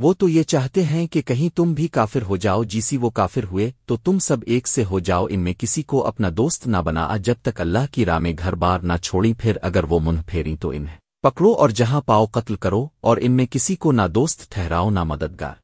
وہ تو یہ چاہتے ہیں کہ کہیں تم بھی کافر ہو جاؤ، جیسی وہ کافر ہوئے، تو تم سب ایک سے ہو جاؤ، ان میں کسی کو اپنا دوست نہ بنا جب تک اللہ کی راہ میں گھر بار نہ چھوڑیں، پھر اگر وہ منہ پھیری تو انہیں پکڑو اور جہاں پاؤ قتل کرو اور ان میں کسی کو نہ دوست ٹھہراؤ، نہ مددگار۔